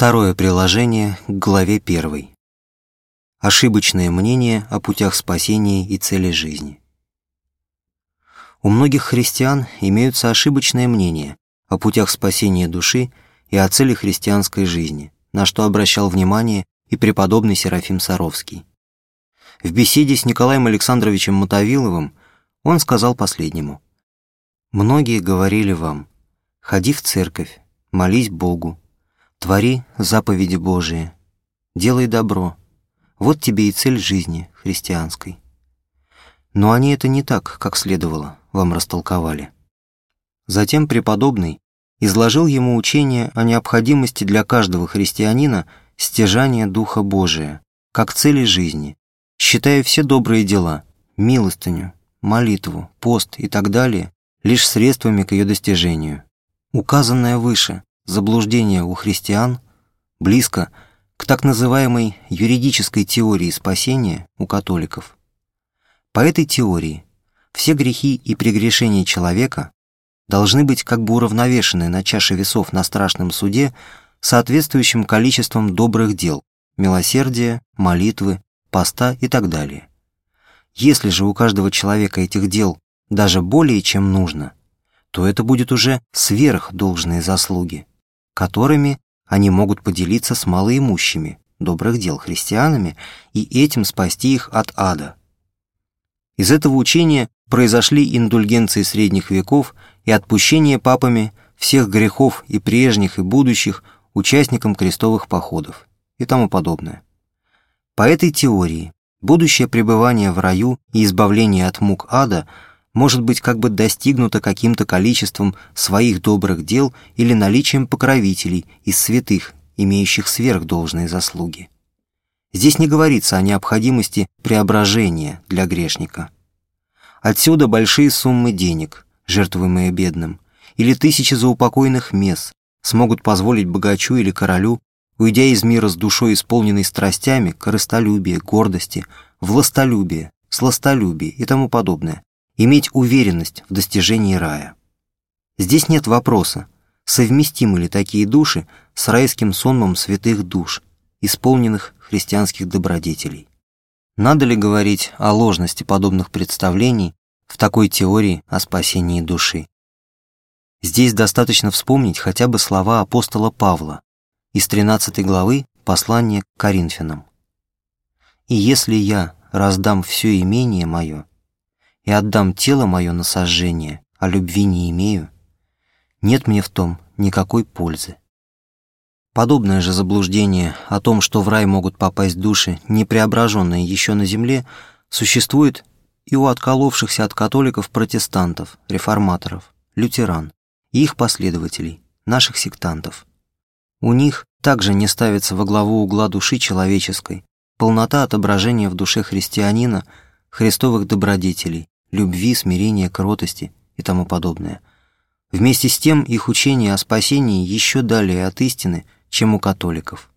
Второе приложение к главе первой. Ошибочное мнение о путях спасения и цели жизни. У многих христиан имеются ошибочное мнение о путях спасения души и о цели христианской жизни, на что обращал внимание и преподобный Серафим Саровский. В беседе с Николаем Александровичем Мотовиловым он сказал последнему «Многие говорили вам, ходи в церковь, молись Богу, твори заповеди Божии, делай добро, вот тебе и цель жизни христианской». Но они это не так, как следовало, вам растолковали. Затем преподобный изложил ему учение о необходимости для каждого христианина стяжания Духа Божия, как цели жизни, считая все добрые дела, милостыню, молитву, пост и так далее лишь средствами к ее достижению. Указанное выше заблуждение у христиан близко к так называемой юридической теории спасения у католиков. По этой теории все грехи и прегрешения человека должны быть как бы уравновешены на чаше весов на страшном суде соответствующим количеством добрых дел, милосердия, молитвы, поста и так далее. Если же у каждого человека этих дел даже более чем нужно, то это будет уже сверх должные заслуги, которыми они могут поделиться с малоимущими, добрых дел христианами, и этим спасти их от ада. Из этого учения произошли индульгенции средних веков и отпущение папами всех грехов и прежних, и будущих участникам крестовых походов и тому подобное. По этой теории будущее пребывание в раю и избавление от мук ада может быть как бы достигнуто каким-то количеством своих добрых дел или наличием покровителей из святых, имеющих сверхдолжные заслуги. Здесь не говорится о необходимости преображения для грешника. Отсюда большие суммы денег, жертвуемые бедным, или тысячи заупокойных мес смогут позволить богачу или королю, уйдя из мира с душой, исполненной страстями, корыстолюбия, гордости, властолюбия, сластолюбия и тому подобное, иметь уверенность в достижении рая. Здесь нет вопроса, совместимы ли такие души с райским сонмом святых душ, исполненных христианских добродетелей. Надо ли говорить о ложности подобных представлений в такой теории о спасении души? Здесь достаточно вспомнить хотя бы слова апостола Павла из 13 главы послания к Коринфянам. «И если я раздам все имение мое и отдам тело мое на сожжение, а любви не имею, нет мне в том никакой пользы». Подобное же заблуждение о том, что в рай могут попасть души, не преображенные еще на земле, существует и у отколовшихся от католиков протестантов, реформаторов, лютеран и их последователей, наших сектантов. У них также не ставится во главу угла души человеческой полнота отображения в душе христианина христовых добродетелей, любви, смирения, кротости и тому подобное. Вместе с тем их учение о спасении еще далее от истины – чем у католиков.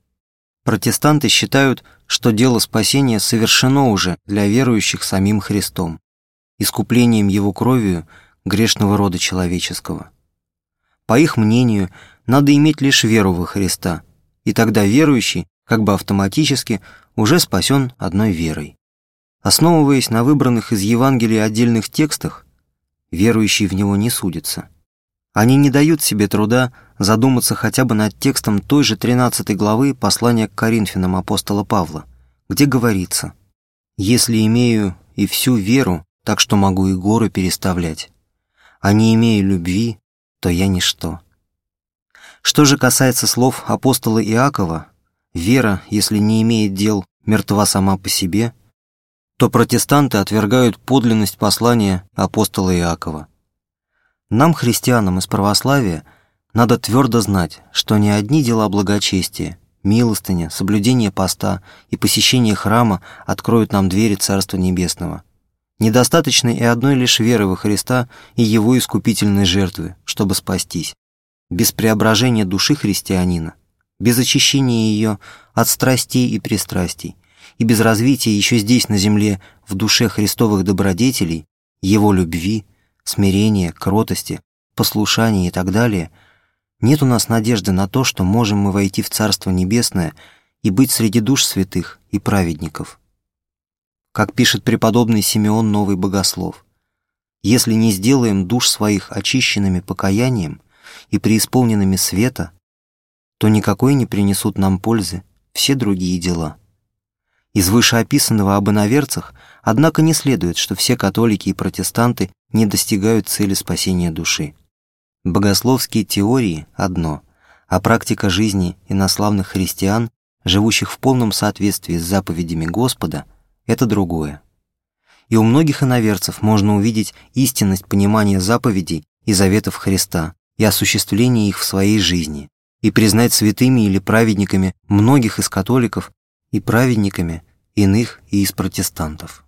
Протестанты считают, что дело спасения совершено уже для верующих самим Христом, искуплением Его кровью грешного рода человеческого. По их мнению, надо иметь лишь веру во Христа, и тогда верующий, как бы автоматически, уже спасен одной верой. Основываясь на выбранных из Евангелия отдельных текстах, верующий в него не судится. Они не дают себе труда задуматься хотя бы над текстом той же 13 главы послания к Коринфянам апостола Павла, где говорится «Если имею и всю веру, так что могу и горы переставлять, а не имею любви, то я ничто». Что же касается слов апостола Иакова, вера, если не имеет дел, мертва сама по себе, то протестанты отвергают подлинность послания апостола Иакова. Нам, христианам из православия, надо твердо знать, что ни одни дела благочестия, милостыня, соблюдение поста и посещение храма откроют нам двери Царства Небесного. Недостаточно и одной лишь веры во Христа и Его искупительной жертвы, чтобы спастись. Без преображения души христианина, без очищения ее от страстей и пристрастий, и без развития еще здесь на земле в душе христовых добродетелей, Его любви, смирения, кротости, послушания и так далее – Нет у нас надежды на то, что можем мы войти в Царство Небесное и быть среди душ святых и праведников. Как пишет преподобный Симеон Новый Богослов, «Если не сделаем душ своих очищенными покаянием и преисполненными света, то никакой не принесут нам пользы все другие дела». Из вышеописанного об иноверцах, однако, не следует, что все католики и протестанты не достигают цели спасения души. Богословские теории – одно, а практика жизни инославных христиан, живущих в полном соответствии с заповедями Господа, это другое. И у многих иноверцев можно увидеть истинность понимания заповедей и заветов Христа и осуществления их в своей жизни, и признать святыми или праведниками многих из католиков и праведниками иных и из протестантов.